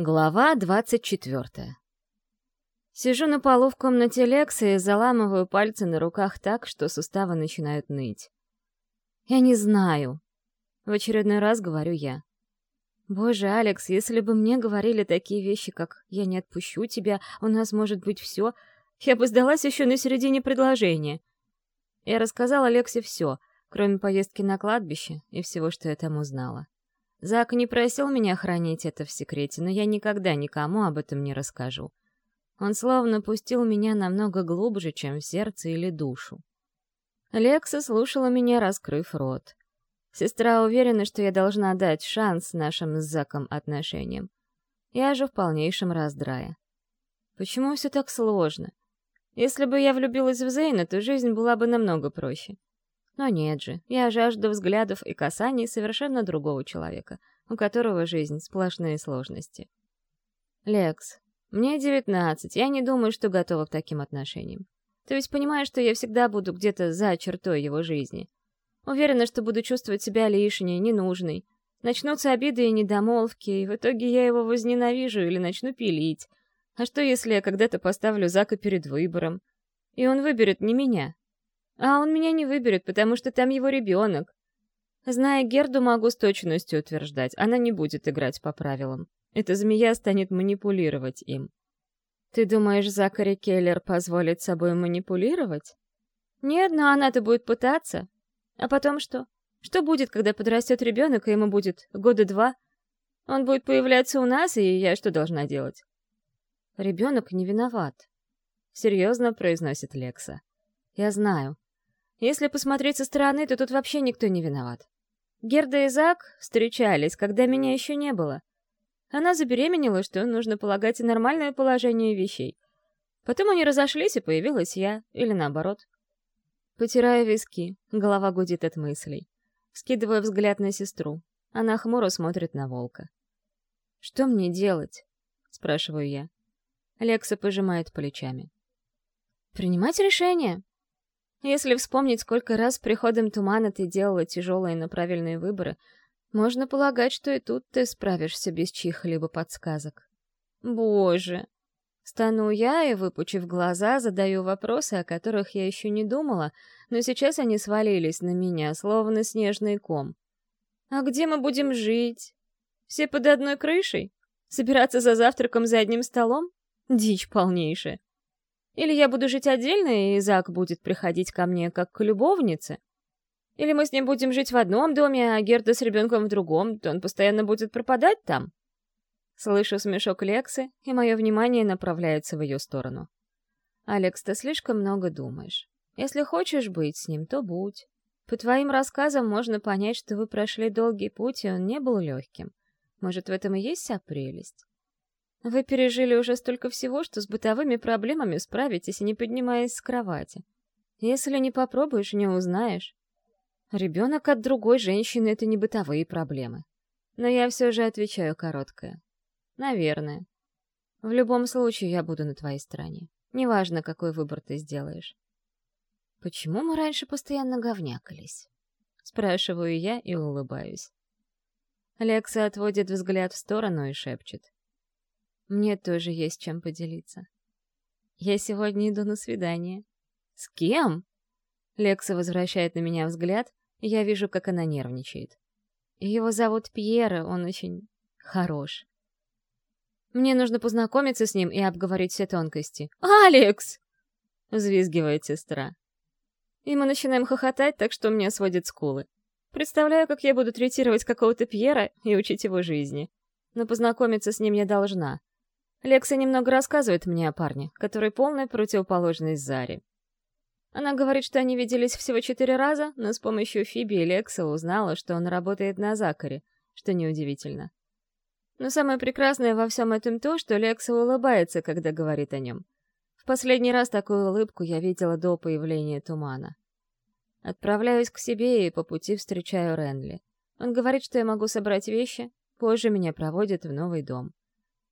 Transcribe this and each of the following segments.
Глава двадцать четвертая. Сижу на полу в комнате Лекса и заламываю пальцы на руках так, что суставы начинают ныть. «Я не знаю», — в очередной раз говорю я. «Боже, Алекс, если бы мне говорили такие вещи, как «я не отпущу тебя», «у нас может быть все», я бы сдалась еще на середине предложения. Я рассказала Лексе все, кроме поездки на кладбище и всего, что я там узнала. Зак не просил меня хранить это в секрете, но я никогда никому об этом не расскажу. Он словно пустил меня намного глубже, чем в сердце или душу. Лекса слушала меня, раскрыв рот. Сестра уверена, что я должна дать шанс нашим с Заком отношениям. Я же в полнейшем раздрае. Почему все так сложно? Если бы я влюбилась в Зейна, то жизнь была бы намного проще. Но нет же, я жажду взглядов и касаний совершенно другого человека, у которого жизнь — сплошные сложности. Лекс, мне девятнадцать, я не думаю, что готова к таким отношениям. Ты ведь понимаешь, что я всегда буду где-то за чертой его жизни. Уверена, что буду чувствовать себя лишней, ненужной. Начнутся обиды и недомолвки, и в итоге я его возненавижу или начну пилить. А что, если я когда-то поставлю Зака перед выбором? И он выберет не меня, а он меня не выберет, потому что там его ребенок. Зная Герду, могу с точностью утверждать, она не будет играть по правилам. Эта змея станет манипулировать им. Ты думаешь, Закари Келлер позволит собой манипулировать? Нет, но она-то будет пытаться. А потом что? Что будет, когда подрастет ребенок, и ему будет года два? Он будет появляться у нас, и я что должна делать? Ребенок не виноват. Серьезно произносит Лекса. Я знаю. Если посмотреть со стороны, то тут вообще никто не виноват. Герда и Зак встречались, когда меня еще не было. Она забеременела, что нужно полагать и нормальное положение вещей. Потом они разошлись, и появилась я, или наоборот. Потирая виски, голова гудит от мыслей. Скидывая взгляд на сестру. Она хмуро смотрит на волка. «Что мне делать?» — спрашиваю я. Лекса пожимает плечами. «Принимать решение. Если вспомнить, сколько раз с приходом тумана ты делала тяжелые, но правильные выборы, можно полагать, что и тут ты справишься без чьих-либо подсказок. Боже! Стану я и, выпучив глаза, задаю вопросы, о которых я еще не думала, но сейчас они свалились на меня, словно снежный ком. А где мы будем жить? Все под одной крышей? Собираться за завтраком за одним столом? Дичь полнейшая. Или я буду жить отдельно, и Зак будет приходить ко мне как к любовнице? Или мы с ним будем жить в одном доме, а Герда с ребенком в другом, то он постоянно будет пропадать там? Слышу смешок Лексы, и мое внимание направляется в ее сторону. «Алекс, ты слишком много думаешь. Если хочешь быть с ним, то будь. По твоим рассказам можно понять, что вы прошли долгий путь, и он не был легким. Может, в этом и есть вся прелесть? Вы пережили уже столько всего, что с бытовыми проблемами справитесь, не поднимаясь с кровати. Если не попробуешь, не узнаешь. Ребенок от другой женщины — это не бытовые проблемы. Но я все же отвечаю короткое. Наверное. В любом случае я буду на твоей стороне. Неважно, какой выбор ты сделаешь. Почему мы раньше постоянно говнякались? Спрашиваю я и улыбаюсь. Лекса отводит взгляд в сторону и шепчет. Мне тоже есть чем поделиться. Я сегодня иду на свидание. С кем? Лекса возвращает на меня взгляд, и я вижу, как она нервничает. Его зовут Пьера, он очень хорош. Мне нужно познакомиться с ним и обговорить все тонкости. «Алекс!» — взвизгивает сестра. И мы начинаем хохотать, так что мне сводит скулы. Представляю, как я буду третировать какого-то Пьера и учить его жизни. Но познакомиться с ним я должна. Лекса немного рассказывает мне о парне, который полная противоположность Заре. Она говорит, что они виделись всего четыре раза, но с помощью Фиби Лекса узнала, что он работает на Закаре, что неудивительно. Но самое прекрасное во всем этом то, что Лекса улыбается, когда говорит о нем. В последний раз такую улыбку я видела до появления тумана. Отправляюсь к себе и по пути встречаю Ренли. Он говорит, что я могу собрать вещи, позже меня проводят в новый дом.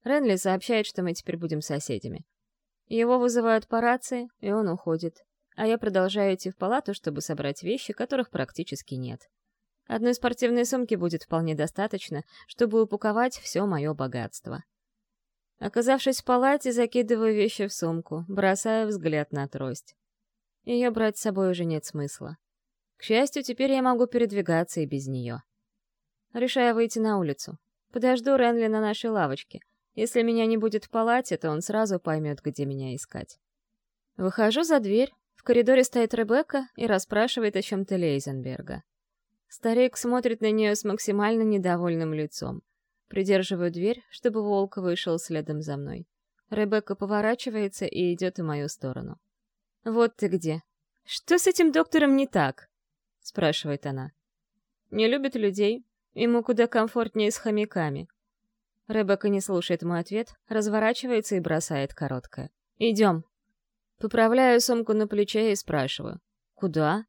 Ренли сообщает, что мы теперь будем соседями. Его вызывают по рации, и он уходит. А я продолжаю идти в палату, чтобы собрать вещи, которых практически нет. Одной спортивной сумки будет вполне достаточно, чтобы упаковать все мое богатство. Оказавшись в палате, закидываю вещи в сумку, бросая взгляд на трость. Ее брать с собой уже нет смысла. К счастью, теперь я могу передвигаться и без нее. Решаю выйти на улицу. Подожду Ренли на нашей лавочке. Если меня не будет в палате, то он сразу поймет, где меня искать. Выхожу за дверь. В коридоре стоит Ребекка и расспрашивает о чем-то Лейзенберга. Старик смотрит на нее с максимально недовольным лицом. Придерживаю дверь, чтобы волк вышел следом за мной. Ребекка поворачивается и идет в мою сторону. «Вот ты где. Что с этим доктором не так?» — спрашивает она. «Не любит людей. Ему куда комфортнее с хомяками». Ребекка не слушает мой ответ, разворачивается и бросает короткое. «Идем». Поправляю сумку на плече и спрашиваю. «Куда?»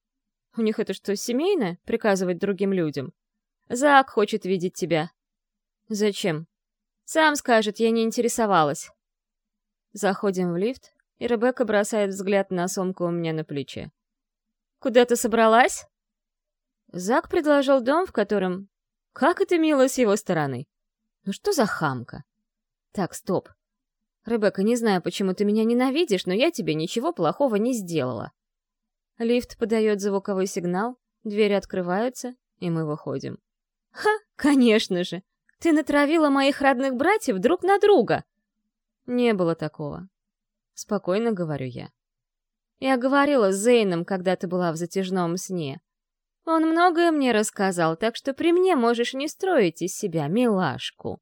«У них это что, семейное? Приказывать другим людям?» «Зак хочет видеть тебя», «Зачем?» «Сам скажет, я не интересовалась». Заходим в лифт, и Ребекка бросает взгляд на сумку у меня на плече. «Куда ты собралась?» Зак предложил дом, в котором... Как это мило с его стороны. Ну что за хамка? Так, стоп. Ребекка, не знаю, почему ты меня ненавидишь, но я тебе ничего плохого не сделала. Лифт подает звуковой сигнал, двери открываются, и мы выходим. Ха, конечно же. Ты натравила моих родных братьев друг на друга!» «Не было такого». Спокойно говорю я. Я говорила с Зейном, когда ты была в затяжном сне. Он многое мне рассказал, так что при мне можешь не строить из себя милашку.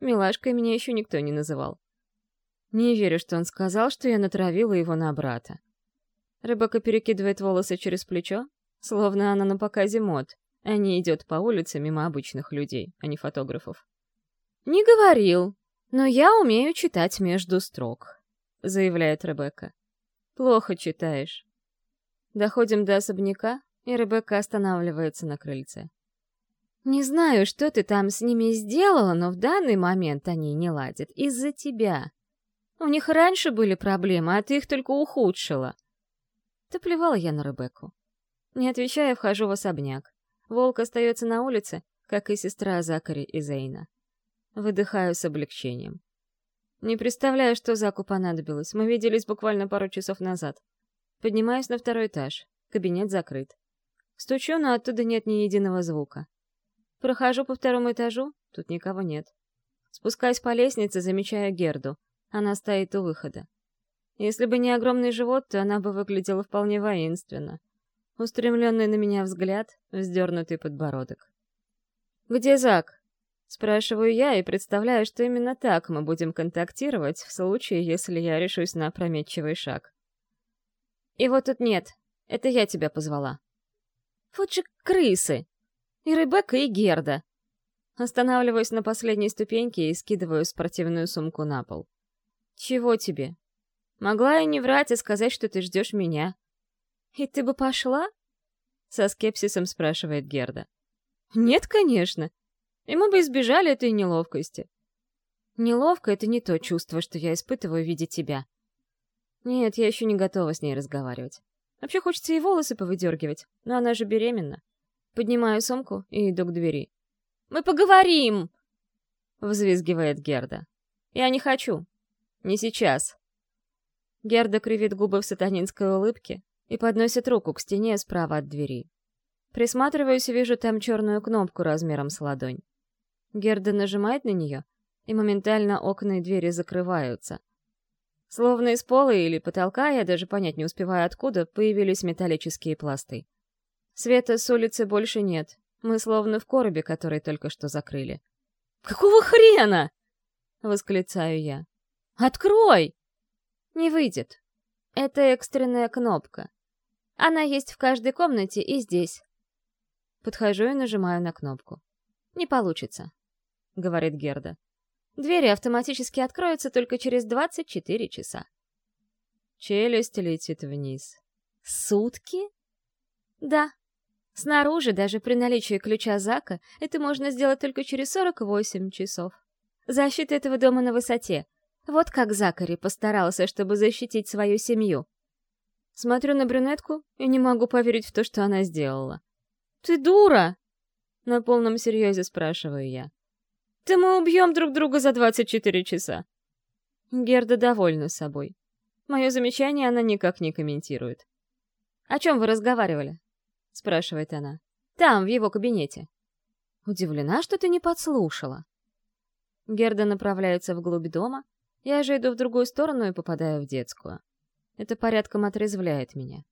Милашкой меня еще никто не называл. Не верю, что он сказал, что я натравила его на брата. Рыбака перекидывает волосы через плечо, словно она на показе мод а не идет по улице мимо обычных людей, а не фотографов. «Не говорил, но я умею читать между строк», — заявляет Ребекка. «Плохо читаешь». Доходим до особняка, и Ребекка останавливается на крыльце. «Не знаю, что ты там с ними сделала, но в данный момент они не ладят из-за тебя. У них раньше были проблемы, а ты их только ухудшила». Да плевала я на Ребекку. Не отвечая, вхожу в особняк. Волк остается на улице, как и сестра Закари и Зейна. Выдыхаю с облегчением. Не представляю, что Заку понадобилось. Мы виделись буквально пару часов назад. Поднимаюсь на второй этаж. Кабинет закрыт. Стучу, но оттуда нет ни единого звука. Прохожу по второму этажу, тут никого нет. Спускаясь по лестнице, замечаю Герду. Она стоит у выхода. Если бы не огромный живот, то она бы выглядела вполне воинственно устремленный на меня взгляд, вздернутый подбородок. «Где Зак?» Спрашиваю я и представляю, что именно так мы будем контактировать в случае, если я решусь на опрометчивый шаг. «Его тут нет. Это я тебя позвала». «Вот же крысы! И Ребекка, и Герда!» Останавливаюсь на последней ступеньке и скидываю спортивную сумку на пол. «Чего тебе? Могла я не врать и сказать, что ты ждешь меня. «И ты бы пошла?» — со скепсисом спрашивает Герда. «Нет, конечно. И мы бы избежали этой неловкости». «Неловко — это не то чувство, что я испытываю, видя тебя». «Нет, я еще не готова с ней разговаривать. Вообще хочется ей волосы повыдергивать, но она же беременна». Поднимаю сумку и иду к двери. «Мы поговорим!» — взвизгивает Герда. «Я не хочу. Не сейчас». Герда кривит губы в сатанинской улыбке, и подносит руку к стене справа от двери. Присматриваюсь и вижу там черную кнопку размером с ладонь. Герда нажимает на нее, и моментально окна и двери закрываются. Словно из пола или потолка, я даже понять не успеваю откуда, появились металлические пласты. Света с улицы больше нет. Мы словно в коробе, который только что закрыли. «Какого хрена?» — восклицаю я. «Открой!» «Не выйдет. Это экстренная кнопка. Она есть в каждой комнате и здесь. Подхожу и нажимаю на кнопку. «Не получится», — говорит Герда. «Двери автоматически откроются только через 24 часа». Челюсть летит вниз. «Сутки?» «Да. Снаружи, даже при наличии ключа Зака, это можно сделать только через 48 часов. Защита этого дома на высоте. Вот как Закари постарался, чтобы защитить свою семью. Смотрю на брюнетку и не могу поверить в то, что она сделала. «Ты дура!» На полном серьезе спрашиваю я. «Да мы убьем друг друга за 24 часа. Герда довольна собой. Мое замечание она никак не комментирует. «О чем вы разговаривали?» — спрашивает она. «Там, в его кабинете». Удивлена, что ты не подслушала. Герда направляется вглубь дома, я же иду в другую сторону и попадаю в детскую. Это порядком отрезвляет меня.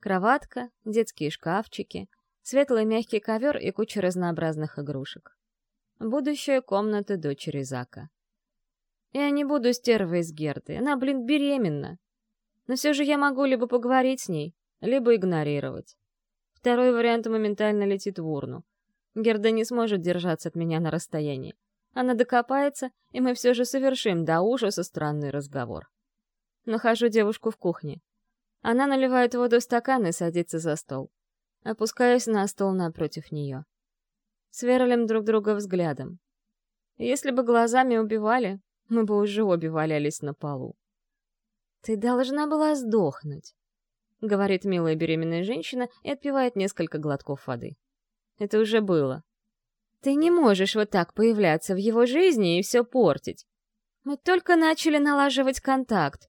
Кроватка, детские шкафчики, светлый мягкий ковер и куча разнообразных игрушек. Будущая комната дочери Зака. Я не буду стервой с Гердой, она, блин, беременна. Но все же я могу либо поговорить с ней, либо игнорировать. Второй вариант моментально летит в урну. Герда не сможет держаться от меня на расстоянии. Она докопается, и мы все же совершим до ужаса странный разговор. Нахожу девушку в кухне. Она наливает воду в стакан и садится за стол. Опускаюсь на стол напротив нее. Сверлим друг друга взглядом. Если бы глазами убивали, мы бы уже обе валялись на полу. «Ты должна была сдохнуть», — говорит милая беременная женщина и отпивает несколько глотков воды. Это уже было. Ты не можешь вот так появляться в его жизни и все портить. Мы только начали налаживать контакт.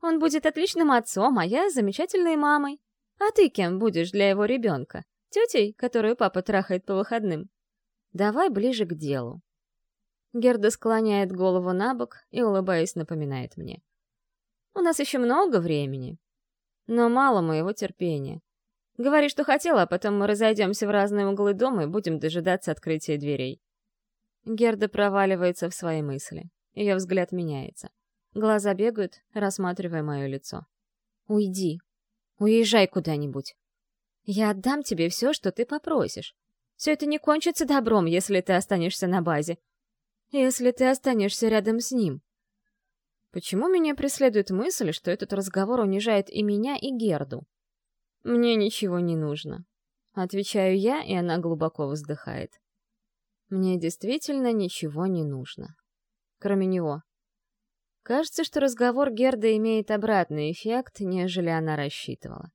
Он будет отличным отцом, а я — замечательной мамой. А ты кем будешь для его ребенка? Тетей, которую папа трахает по выходным? Давай ближе к делу. Герда склоняет голову на бок и, улыбаясь, напоминает мне. У нас еще много времени. Но мало моего терпения. Говори, что хотела, а потом мы разойдемся в разные углы дома и будем дожидаться открытия дверей. Герда проваливается в свои мысли. Ее взгляд меняется. Глаза бегают, рассматривая мое лицо. «Уйди. Уезжай куда-нибудь. Я отдам тебе все, что ты попросишь. Все это не кончится добром, если ты останешься на базе. Если ты останешься рядом с ним». Почему меня преследует мысль, что этот разговор унижает и меня, и Герду? «Мне ничего не нужно», — отвечаю я, и она глубоко вздыхает. «Мне действительно ничего не нужно. Кроме него». Кажется, что разговор Герда имеет обратный эффект, нежели она рассчитывала.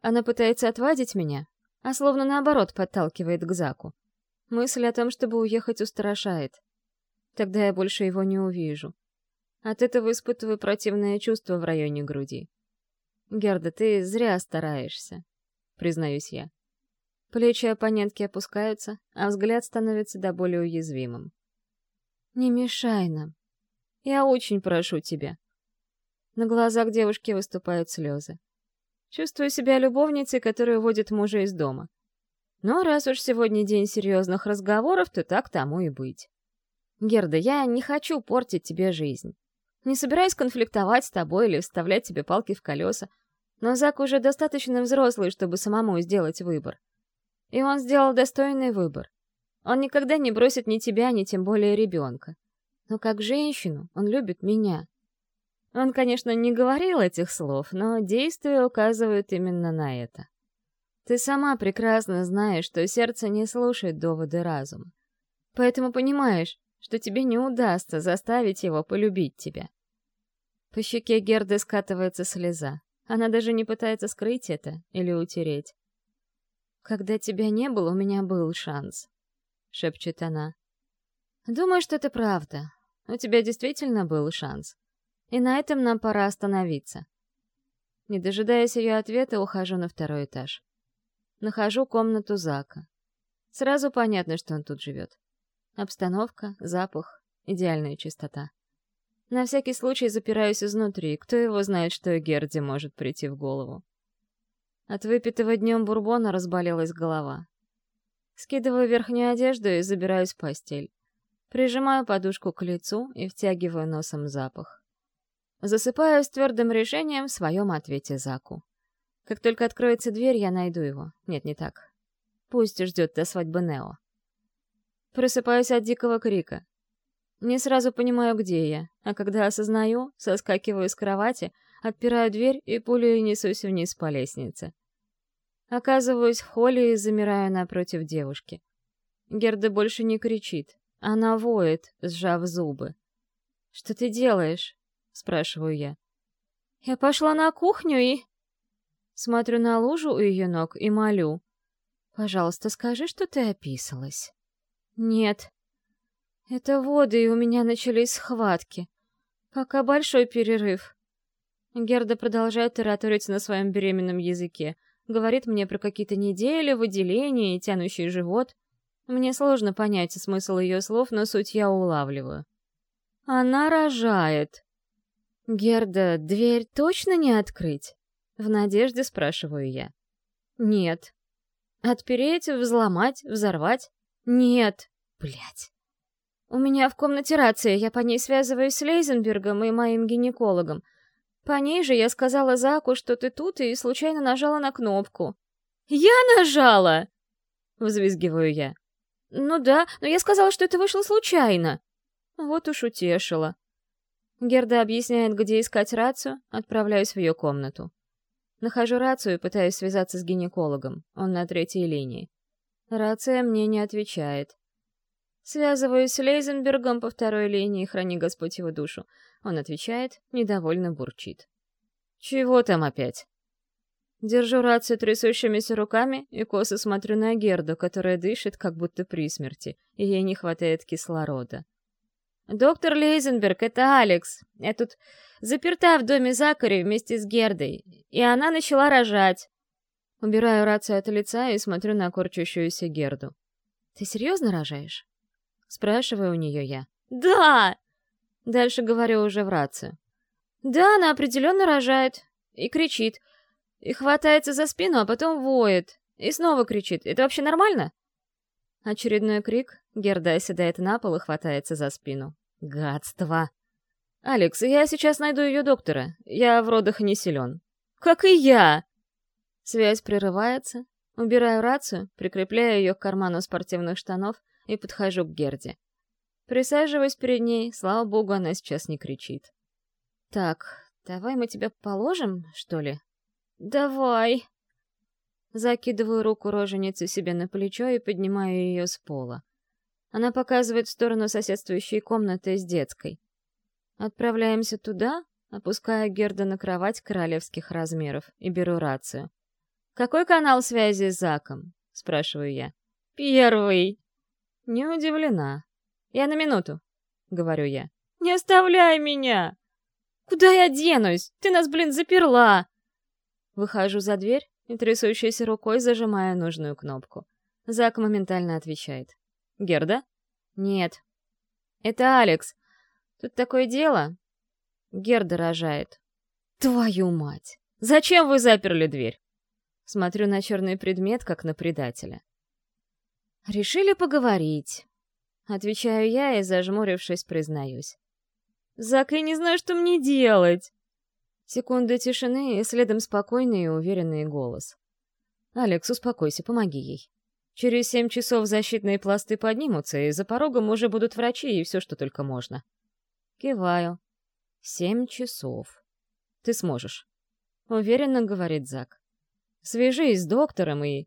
Она пытается отвадить меня, а словно наоборот подталкивает к Заку. Мысль о том, чтобы уехать, устрашает. Тогда я больше его не увижу. От этого испытываю противное чувство в районе груди. «Герда, ты зря стараешься», — признаюсь я. Плечи оппонентки опускаются, а взгляд становится до более уязвимым. «Не мешай нам. Я очень прошу тебя». На глазах девушки выступают слезы. Чувствую себя любовницей, которая уводит мужа из дома. Но раз уж сегодня день серьезных разговоров, то так тому и быть. Герда, я не хочу портить тебе жизнь. Не собираюсь конфликтовать с тобой или вставлять тебе палки в колеса. Но Зак уже достаточно взрослый, чтобы самому сделать выбор. И он сделал достойный выбор. Он никогда не бросит ни тебя, ни тем более ребенка. Но как женщину он любит меня. Он, конечно, не говорил этих слов, но действия указывают именно на это. Ты сама прекрасно знаешь, что сердце не слушает доводы разума. Поэтому понимаешь, что тебе не удастся заставить его полюбить тебя. По щеке Герды скатывается слеза. Она даже не пытается скрыть это или утереть. «Когда тебя не было, у меня был шанс», — шепчет она. «Думаю, что это правда. У тебя действительно был шанс. И на этом нам пора остановиться». Не дожидаясь ее ответа, ухожу на второй этаж. Нахожу комнату Зака. Сразу понятно, что он тут живет. Обстановка, запах, идеальная чистота. На всякий случай запираюсь изнутри, кто его знает, что и Герде может прийти в голову. От выпитого днем бурбона разболелась голова. Скидываю верхнюю одежду и забираюсь в постель. Прижимаю подушку к лицу и втягиваю носом запах. Засыпаю с твердым решением в своем ответе Заку. Как только откроется дверь, я найду его. Нет, не так. Пусть ждет до свадьбы Нео. Просыпаюсь от дикого крика. Не сразу понимаю, где я, а когда осознаю, соскакиваю с кровати, отпираю дверь и пулей несусь вниз по лестнице. Оказываюсь в холле и замираю напротив девушки. Герда больше не кричит. Она воет, сжав зубы. «Что ты делаешь?» — спрашиваю я. «Я пошла на кухню и...» Смотрю на лужу у ее ног и молю. «Пожалуйста, скажи, что ты описалась». «Нет», это воды, и у меня начались схватки. Пока большой перерыв. Герда продолжает тараторить на своем беременном языке. Говорит мне про какие-то недели, выделения и тянущий живот. Мне сложно понять смысл ее слов, но суть я улавливаю. Она рожает. Герда, дверь точно не открыть? В надежде спрашиваю я. Нет. Отпереть, взломать, взорвать? Нет. Блять. У меня в комнате рация, я по ней связываюсь с Лейзенбергом и моим гинекологом. По ней же я сказала Заку, что ты тут, и случайно нажала на кнопку. «Я нажала!» — взвизгиваю я. «Ну да, но я сказала, что это вышло случайно». Вот уж утешила. Герда объясняет, где искать рацию, отправляюсь в ее комнату. Нахожу рацию и пытаюсь связаться с гинекологом. Он на третьей линии. Рация мне не отвечает. Связываюсь с Лейзенбергом по второй линии, храни Господь его душу. Он отвечает, недовольно бурчит. «Чего там опять?» Держу рацию трясущимися руками и косо смотрю на Герду, которая дышит, как будто при смерти, и ей не хватает кислорода. «Доктор Лейзенберг, это Алекс. Я тут заперта в доме Закари вместе с Гердой, и она начала рожать». Убираю рацию от лица и смотрю на корчащуюся Герду. «Ты серьезно рожаешь?» Спрашиваю у нее я. «Да!» Дальше говорю уже в рацию. «Да, она определенно рожает. И кричит. И хватается за спину, а потом воет. И снова кричит. Это вообще нормально?» Очередной крик. Герда оседает на пол и хватается за спину. Гадство. «Алекс, я сейчас найду ее доктора. Я в родах не силен». «Как и я!» Связь прерывается. Убираю рацию, прикрепляю ее к карману спортивных штанов и подхожу к Герде. Присаживаюсь перед ней, слава богу, она сейчас не кричит. «Так, давай мы тебя положим, что ли?» «Давай!» Закидываю руку роженицы себе на плечо и поднимаю ее с пола. Она показывает в сторону соседствующей комнаты с детской. Отправляемся туда, опуская Герда на кровать королевских размеров и беру рацию. «Какой канал связи с Заком?» — спрашиваю я. «Первый!» Не удивлена. «Я на минуту», — говорю я. «Не оставляй меня!» «Куда я денусь? Ты нас, блин, заперла!» Выхожу за дверь и трясущейся рукой зажимаю нужную кнопку. Зак моментально отвечает. «Герда?» «Нет». «Это Алекс. Тут такое дело...» Герда рожает. «Твою мать! Зачем вы заперли дверь?» Смотрю на черный предмет, как на предателя. «Решили поговорить», — отвечаю я и, зажмурившись, признаюсь. «Зак, я не знаю, что мне делать!» Секунда тишины и следом спокойный и уверенный голос. «Алекс, успокойся, помоги ей. Через семь часов защитные пласты поднимутся, и за порогом уже будут врачи и все, что только можно». Киваю. «Семь часов. Ты сможешь», — уверенно говорит Зак. «Свяжись с доктором и...»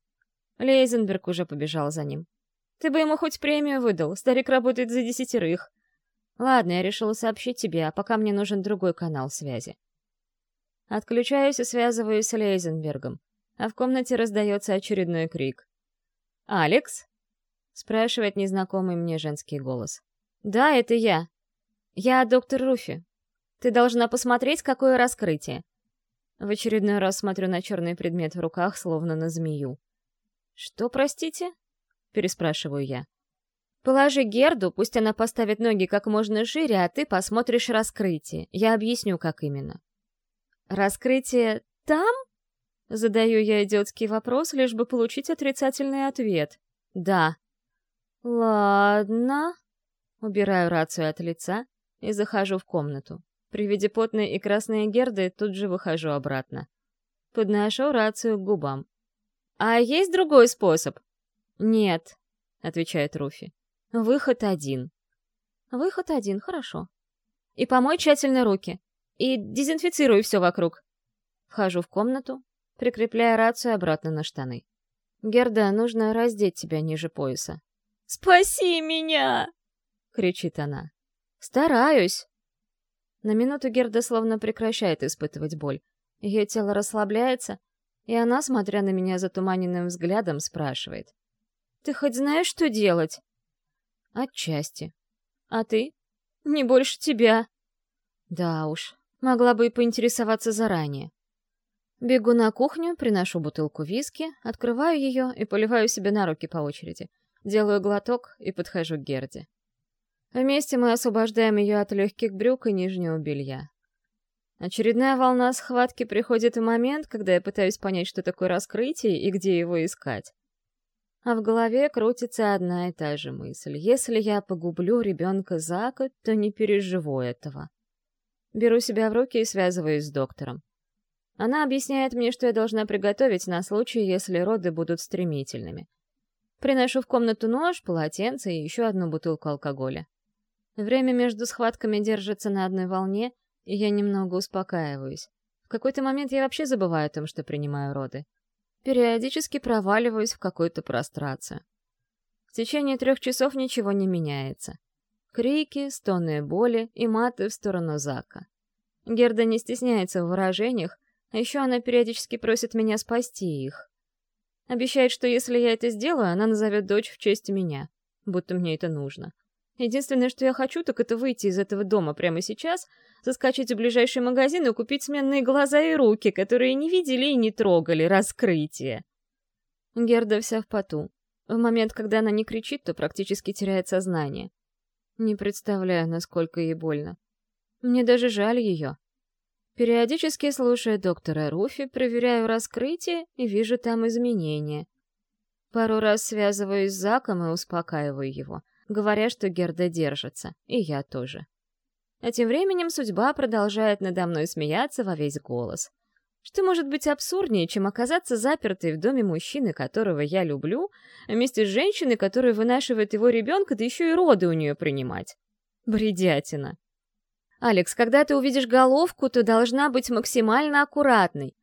Лейзенберг уже побежал за ним. «Ты бы ему хоть премию выдал, старик работает за десятерых». «Ладно, я решила сообщить тебе, а пока мне нужен другой канал связи». Отключаюсь и связываюсь с Лейзенбергом, а в комнате раздается очередной крик. «Алекс?» — спрашивает незнакомый мне женский голос. «Да, это я. Я доктор Руфи. Ты должна посмотреть, какое раскрытие». В очередной раз смотрю на черный предмет в руках, словно на змею. «Что, простите?» — переспрашиваю я. «Положи Герду, пусть она поставит ноги как можно шире, а ты посмотришь раскрытие. Я объясню, как именно». «Раскрытие там?» Задаю я идиотский вопрос, лишь бы получить отрицательный ответ. «Да». «Ладно». Убираю рацию от лица и захожу в комнату. При виде потной и красной Герды тут же выхожу обратно. Подношу рацию к губам. «А есть другой способ?» «Нет», — отвечает Руфи. «Выход один». «Выход один, хорошо. И помой тщательно руки. И дезинфицируй все вокруг». Вхожу в комнату, прикрепляя рацию обратно на штаны. «Герда, нужно раздеть тебя ниже пояса». «Спаси меня!» — кричит она. «Стараюсь!» На минуту Герда словно прекращает испытывать боль. Ее тело расслабляется, и она, смотря на меня затуманенным взглядом, спрашивает. «Ты хоть знаешь, что делать?» «Отчасти. А ты?» «Не больше тебя». Да уж, могла бы и поинтересоваться заранее. Бегу на кухню, приношу бутылку виски, открываю ее и поливаю себе на руки по очереди. Делаю глоток и подхожу к Герде. Вместе мы освобождаем ее от легких брюк и нижнего белья. Очередная волна схватки приходит в момент, когда я пытаюсь понять, что такое раскрытие и где его искать. А в голове крутится одна и та же мысль. Если я погублю ребенка за год, то не переживу этого. Беру себя в руки и связываюсь с доктором. Она объясняет мне, что я должна приготовить на случай, если роды будут стремительными. Приношу в комнату нож, полотенце и еще одну бутылку алкоголя. Время между схватками держится на одной волне, и я немного успокаиваюсь. В какой-то момент я вообще забываю о том, что принимаю роды. Периодически проваливаюсь в какую-то прострацию. В течение трех часов ничего не меняется. Крики, стоны боли и маты в сторону Зака. Герда не стесняется в выражениях, а еще она периодически просит меня спасти их. Обещает, что если я это сделаю, она назовет дочь в честь меня, будто мне это нужно. Единственное, что я хочу, так это выйти из этого дома прямо сейчас, заскочить в ближайший магазин и купить сменные глаза и руки, которые не видели и не трогали раскрытие. Герда вся в поту. В момент, когда она не кричит, то практически теряет сознание. Не представляю, насколько ей больно. Мне даже жаль ее. Периодически слушая доктора Руфи, проверяю раскрытие и вижу там изменения. Пару раз связываюсь с Заком и успокаиваю его, говоря, что Герда держится, и я тоже. А тем временем судьба продолжает надо мной смеяться во весь голос. Что может быть абсурднее, чем оказаться запертой в доме мужчины, которого я люблю, вместе с женщиной, которая вынашивает его ребенка, да еще и роды у нее принимать? Бредятина. «Алекс, когда ты увидишь головку, то должна быть максимально аккуратной.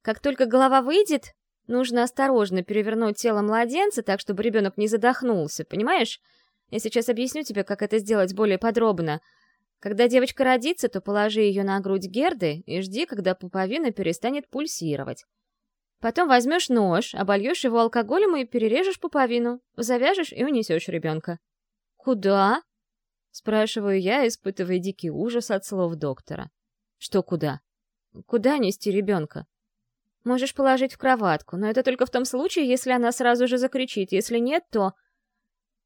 Как только голова выйдет, нужно осторожно перевернуть тело младенца так, чтобы ребенок не задохнулся, понимаешь? Я сейчас объясню тебе, как это сделать более подробно. Когда девочка родится, то положи ее на грудь Герды и жди, когда пуповина перестанет пульсировать. Потом возьмешь нож, обольешь его алкоголем и перережешь пуповину, завяжешь и унесешь ребенка. «Куда?» Спрашиваю я, испытывая дикий ужас от слов доктора. Что куда? Куда нести ребенка? Можешь положить в кроватку, но это только в том случае, если она сразу же закричит. Если нет, то...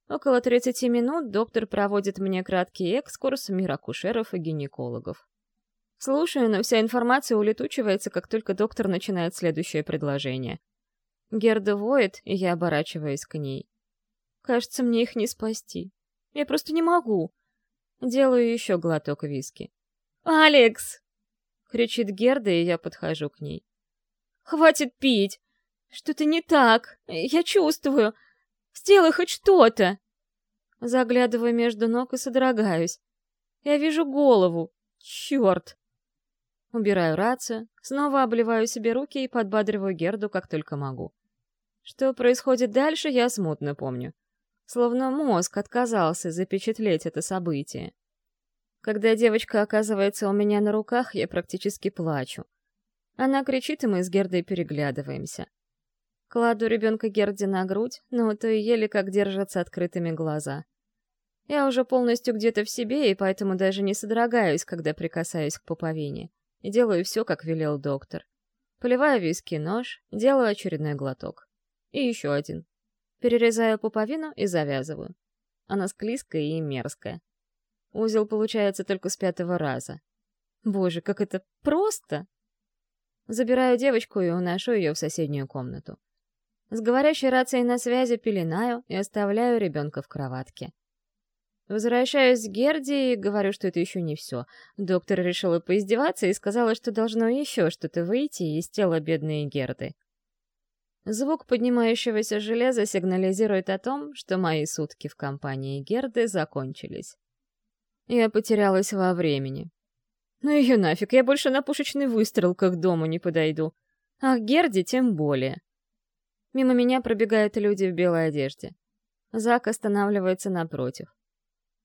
Около 30 минут доктор проводит мне краткий экскурс в и гинекологов. Слушаю, но вся информация улетучивается, как только доктор начинает следующее предложение. Герда воет, и я оборачиваюсь к ней. Кажется, мне их не спасти. Я просто не могу. Делаю еще глоток виски. «Алекс!» — кричит Герда, и я подхожу к ней. «Хватит пить! Что-то не так! Я чувствую! Сделай хоть что-то!» Заглядываю между ног и содрогаюсь. Я вижу голову. Черт! Убираю рацию, снова обливаю себе руки и подбадриваю Герду, как только могу. Что происходит дальше, я смутно помню словно мозг отказался запечатлеть это событие. Когда девочка оказывается у меня на руках, я практически плачу. Она кричит, и мы с Гердой переглядываемся. Кладу ребенка Герде на грудь, но то и еле как держатся открытыми глаза. Я уже полностью где-то в себе, и поэтому даже не содрогаюсь, когда прикасаюсь к пуповине. И делаю все, как велел доктор. Поливаю виски нож, делаю очередной глоток. И еще один. Перерезаю пуповину и завязываю. Она склизкая и мерзкая. Узел получается только с пятого раза. Боже, как это просто! Забираю девочку и уношу ее в соседнюю комнату. С говорящей рацией на связи пеленаю и оставляю ребенка в кроватке. Возвращаюсь к Герди и говорю, что это еще не все. Доктор решила поиздеваться и сказала, что должно еще что-то выйти из тела бедной Герды. Звук поднимающегося железа сигнализирует о том, что мои сутки в компании Герды закончились. Я потерялась во времени. Ну ее нафиг, я больше на пушечный выстрел к дому не подойду. А к Герде тем более. Мимо меня пробегают люди в белой одежде. Зак останавливается напротив.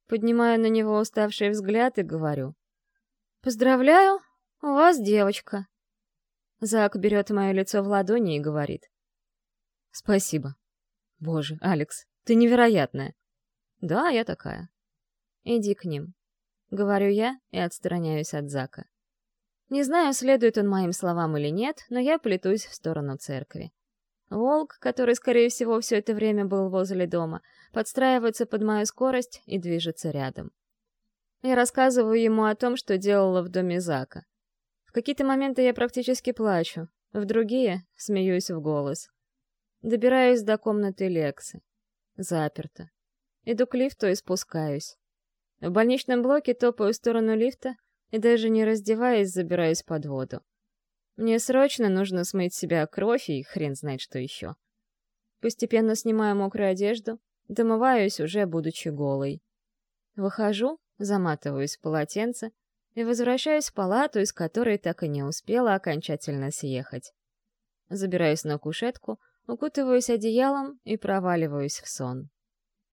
Поднимаю на него уставший взгляд и говорю. «Поздравляю, у вас девочка». Зак берет мое лицо в ладони и говорит. Спасибо. Боже, Алекс, ты невероятная. Да, я такая. Иди к ним. — говорю я и отстраняюсь от Зака. Не знаю, следует он моим словам или нет, но я плетусь в сторону церкви. Волк, который, скорее всего, все это время был возле дома, подстраивается под мою скорость и движется рядом. Я рассказываю ему о том, что делала в доме Зака. В какие-то моменты я практически плачу, в другие — смеюсь в голос. Добираюсь до комнаты Лексы. Заперто. Иду к лифту и спускаюсь. В больничном блоке топаю в сторону лифта — и даже не раздеваясь, забираюсь под воду. Мне срочно нужно смыть себя кровь и хрен знает что еще. Постепенно снимаю мокрую одежду, домываюсь, уже будучи голой. Выхожу, заматываюсь в полотенце и возвращаюсь в палату, из которой так и не успела окончательно съехать. Забираюсь на кушетку, укутываюсь одеялом и проваливаюсь в сон.